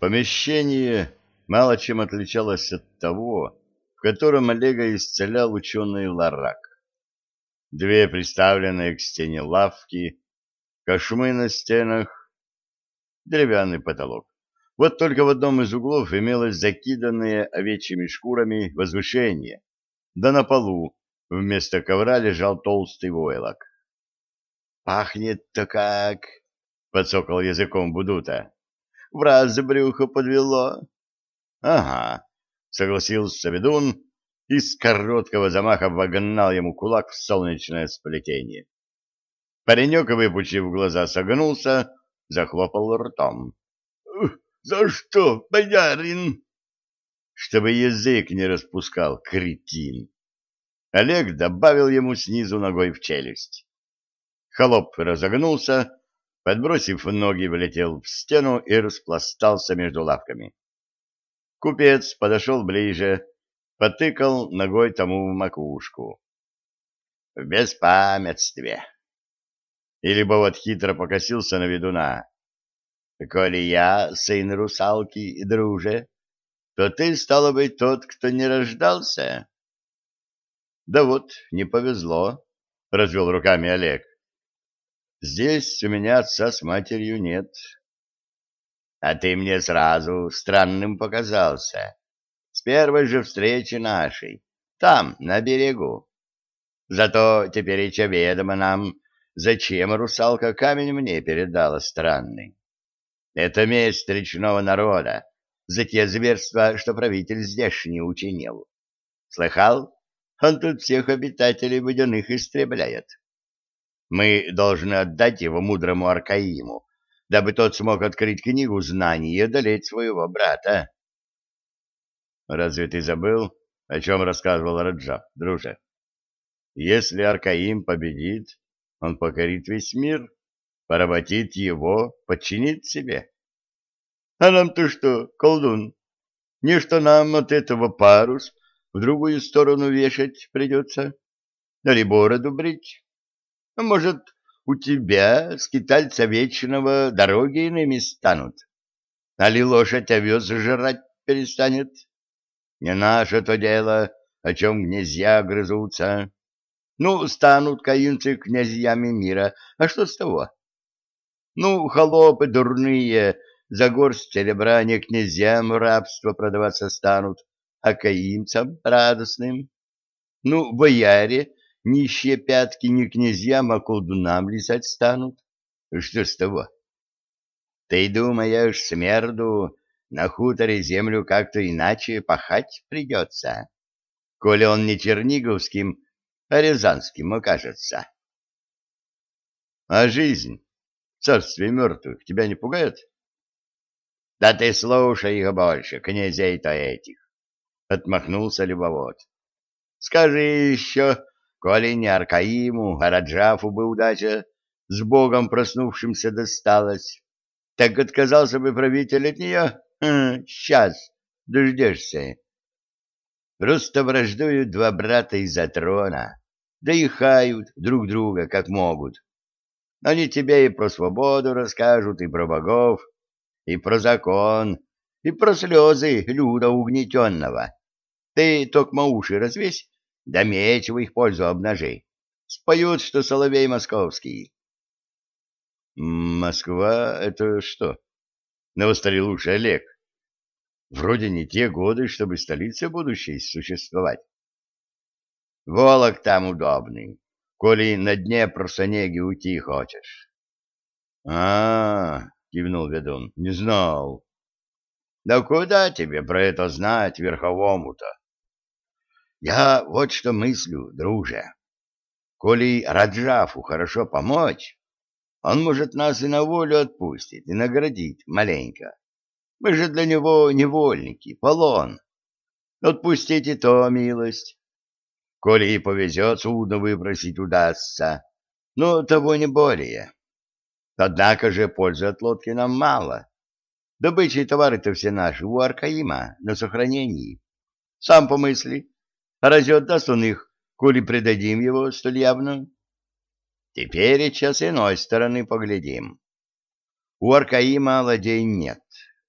Помещение мало чем отличалось от того, в котором Олега исцелял ученый Ларак. Две приставленные к стене лавки, кошмы на стенах, деревянный потолок. Вот только в одном из углов имелось закиданное овечьими шкурами возвышение, да на полу вместо ковра лежал толстый войлок. «Пахнет-то как!» — подсокал языком Будута. В раз брюхо подвело. — Ага, — согласился ведун и с короткого замаха вогнал ему кулак в солнечное сплетение. Паренек, выпучив глаза, согнулся, захлопал ртом. — За что, боярин? — Чтобы язык не распускал, кретин. Олег добавил ему снизу ногой в челюсть. Холоп разогнулся, подбросив ноги, влетел в стену и распластался между лавками. Купец подошел ближе, потыкал ногой тому в макушку. — В беспамятстве. Или вот хитро покосился на ведуна. — Коли я сын русалки, друже, то ты, стало быть, тот, кто не рождался? — Да вот, не повезло, — развел руками Олег. Здесь у меня отца с матерью нет. А ты мне сразу странным показался. С первой же встречи нашей, там, на берегу. Зато теперь и ведомо нам, зачем русалка камень мне передала странный. Это месть речного народа за те зверства, что правитель здешний учинил. Слыхал? Он тут всех обитателей водяных истребляет. Мы должны отдать его мудрому Аркаиму, дабы тот смог открыть книгу знаний и одолеть своего брата. Разве ты забыл, о чем рассказывал Раджа, друже? Если Аркаим победит, он покорит весь мир, поработит его, подчинит себе. А нам-то что, колдун? Не что нам от этого парус в другую сторону вешать придется, или бороду брить? А может, у тебя, скитальца вечного, дороги иными станут? Али лошадь овес жрать перестанет? Не наше то дело, о чем князья грызутся. Ну, станут каинцы князьями мира, а что с того? Ну, холопы дурные, за горсть серебра не князьям рабство продаваться станут, а каимцам радостным. Ну, бояре нищие пятки не князьям, а колдунам лизать станут. Что с того? Ты думаешь, смерду на хуторе землю как-то иначе пахать придется, коли он не черниговским, а рязанским окажется? А жизнь в царстве мертвых тебя не пугает? Да ты слушай их больше, князей-то этих, — отмахнулся любовод. Скажи еще, Коли не Аркаиму, а Раджафу бы удача с Богом проснувшимся досталась, так отказался бы правитель от нее? Хм, сейчас дождешься. Просто враждуют два брата из-за трона, да и хают друг друга, как могут. Они тебе и про свободу расскажут, и про богов, и про закон, и про слезы люда угнетенного. Ты только уши развесь, да меч в их пользу обнажи. Споют, что соловей московский. Москва — это что? Навострил уши Олег. Вроде не те годы, чтобы столица будущей существовать. Волок там удобный, коли на дне просонеги уйти хочешь. А, -а, -а кивнул ведун, — не знал. Да куда тебе про это знать верховому-то? Я вот что мыслю, друже. Коли Раджафу хорошо помочь, он, может, нас и на волю отпустит, и наградит маленько. Мы же для него невольники, полон. Отпустить и то милость. Коли и повезет, судно выбросить удастся, но того не более. Однако же пользы от лодки нам мало. Добычи товары-то все наши у Аркаима на сохранении. Сам помысли, а разве отдаст он их, коли предадим его столь явно? Теперь час иной стороны поглядим. У Аркаима ладей нет,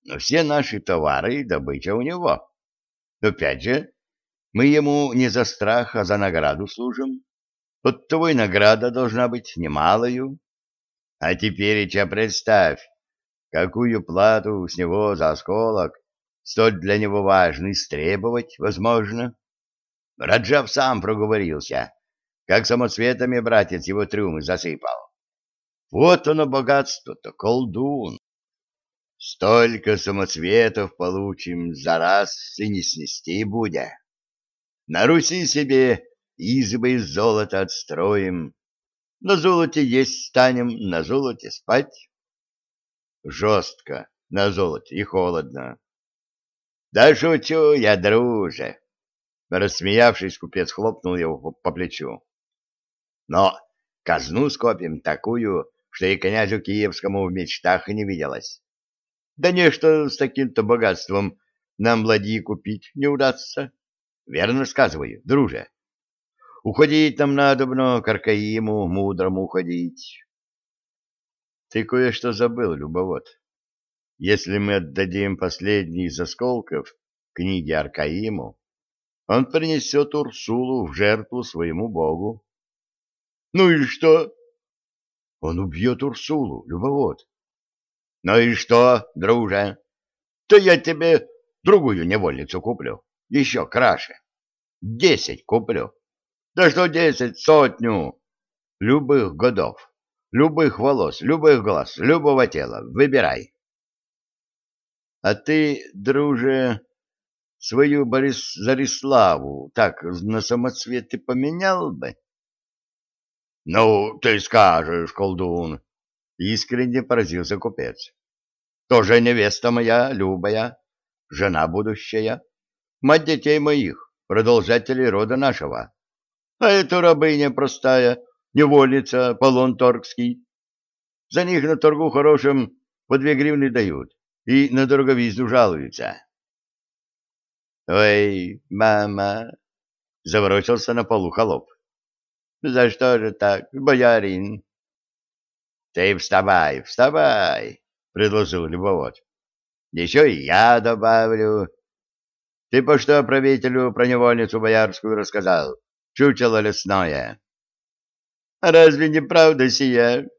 но все наши товары и добыча у него. Опять же, мы ему не за страх, а за награду служим. Вот того награда должна быть немалою. А теперь, ча представь, какую плату с него за осколок столь для него важный стребовать возможно. Раджав сам проговорился, как самоцветами братец его трюмы засыпал. Вот оно богатство-то, колдун. Столько самоцветов получим за раз и не снести будет. На Руси себе избы из золота отстроим, на золоте есть станем, на золоте спать. Жестко на золоте и холодно. Да шучу я, друже. Рассмеявшись, купец хлопнул его по плечу. Но казну скопим такую, что и князю Киевскому в мечтах не виделось. Да нечто с таким-то богатством нам ладьи купить не удастся. Верно сказываю, друже. Уходить нам надобно, Каркаиму, мудрому уходить. Ты кое-что забыл, Любовод. Если мы отдадим последний из осколков книги Аркаиму, он принесет Урсулу в жертву своему богу. Ну и что? Он убьет Урсулу, Любовод. Ну и что, друже? То я тебе другую невольницу куплю, еще краше. Десять куплю. Да что десять, сотню. Любых годов, любых волос, любых глаз, любого тела. Выбирай. А ты, друже, свою Борис Зариславу так на самоцветы поменял бы? — Ну, ты скажешь, колдун, — искренне поразился купец. — Тоже невеста моя, любая, жена будущая, мать детей моих, продолжателей рода нашего. А эту рабыня простая, невольница, полон торгский. За них на торгу хорошем по две гривны дают и на дороговизну жалуются. — Ой, мама! — заворочился на полу холоп. — За что же так, боярин? — Ты вставай, вставай, — предложил любовод. — Еще и я добавлю. Ты по что правителю про невольницу боярскую рассказал? Чучело лесное. — Разве не правда сия?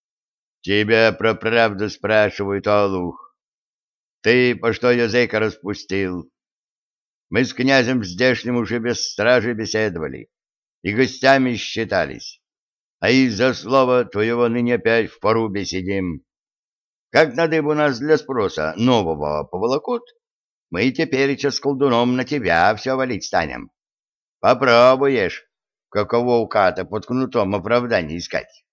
— Тебя про правду спрашивают, Олух. Ты по что язык распустил? Мы с князем здешним уже без стражи беседовали и гостями считались, а из-за слова твоего ныне опять в порубе сидим. Как на дыбу нас для спроса нового поволокут, мы теперь с колдуном на тебя все валить станем. Попробуешь, каково уката под кнутом оправдание искать.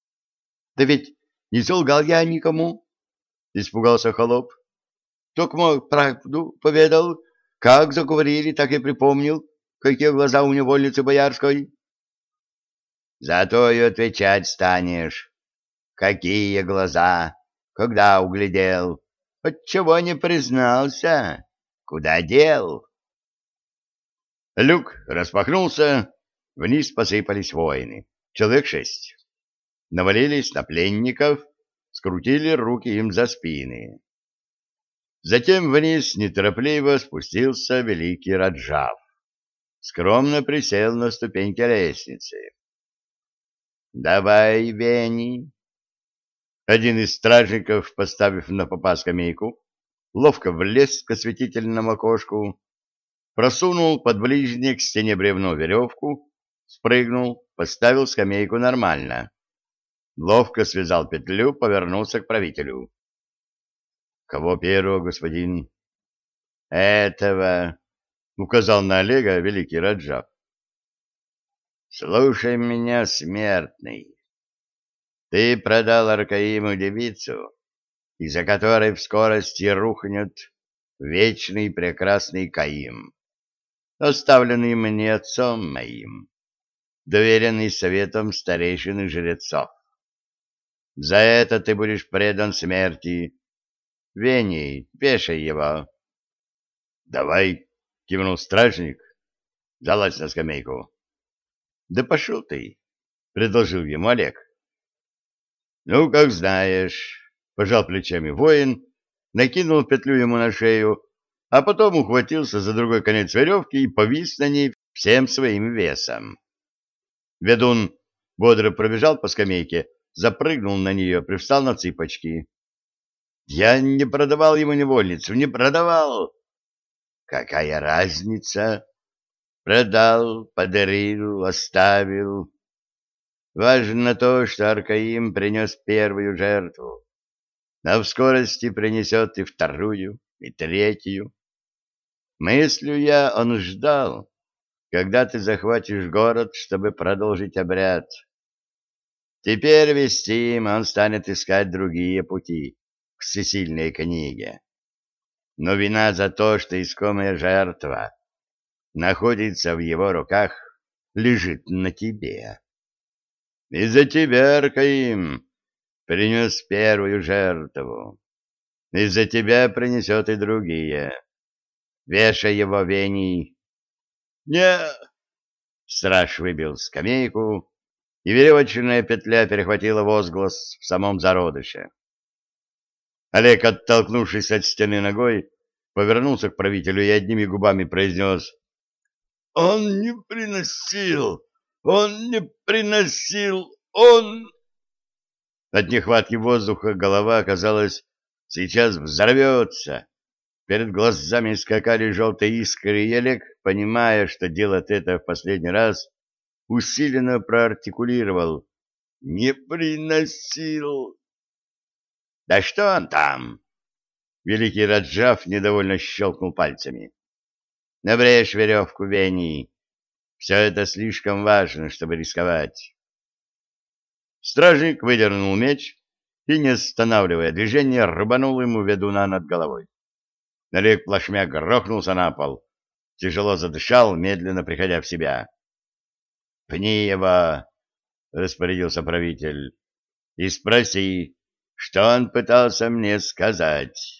— Да ведь не солгал я никому, — испугался холоп. — Только правду поведал, как заговорили, так и припомнил, какие глаза у невольницы боярской. — Зато и отвечать станешь. Какие глаза, когда углядел, отчего не признался, куда дел? Люк распахнулся, вниз посыпались воины, человек шесть. Навалились на пленников, скрутили руки им за спины. Затем вниз неторопливо спустился великий Раджав. Скромно присел на ступеньки лестницы. «Давай, Вени!» Один из стражников, поставив на попа скамейку, ловко влез к осветительному окошку, просунул под ближней к стене бревно веревку, спрыгнул, поставил скамейку нормально. Ловко связал петлю, повернулся к правителю. Кого первого, господин? Этого, указал на Олега великий Раджаб. Слушай меня, смертный. Ты продал Аркаиму девицу, из-за которой в скорости рухнет вечный прекрасный Каим, оставленный мне отцом моим, доверенный советом старейшин и жрецов. За это ты будешь предан смерти Вений, вешай его. — Давай, — кивнул стражник. — Залазь на скамейку. — Да пошел ты, — предложил ему Олег. — Ну, как знаешь, — пожал плечами воин накинул петлю ему на шею, а потом ухватился за другой конец веревки и повис на ней всем своим весом. Ведун бодро пробежал по скамейке, запрыгнул на нее, привстал на цыпочки. Я не продавал ему невольницу, не продавал. Какая разница? Продал, подарил, оставил. Важно то, что Аркаим принес первую жертву, а в скорости принесет и вторую, и третью. Мыслю я, он ждал, когда ты захватишь город, чтобы продолжить обряд. Теперь вестим, он станет искать другие пути к всесильной книге. Но вина за то, что искомая жертва находится в его руках, лежит на тебе. Из-за тебя, Аркаим, принес первую жертву. Из-за тебя принесет и другие. Вешай его, Вений. Не! Страж выбил скамейку, и веревочная петля перехватила возглас в самом зародыше. Олег, оттолкнувшись от стены ногой, повернулся к правителю и одними губами произнес «Он не приносил! Он не приносил! Он...» От нехватки воздуха голова, оказалась сейчас взорвется. Перед глазами скакали желтые искры, и Олег, понимая, что делает это в последний раз, усиленно проартикулировал «Не приносил!» «Да что он там?» Великий Раджав недовольно щелкнул пальцами. «Набрежь веревку, Вени. Все это слишком важно, чтобы рисковать». Стражник выдернул меч и, не останавливая движение, рубанул ему ведуна над головой. Олег плашмя грохнулся на пол, тяжело задышал, медленно приходя в себя. — Пни его, — распорядился правитель, — и спроси, что он пытался мне сказать.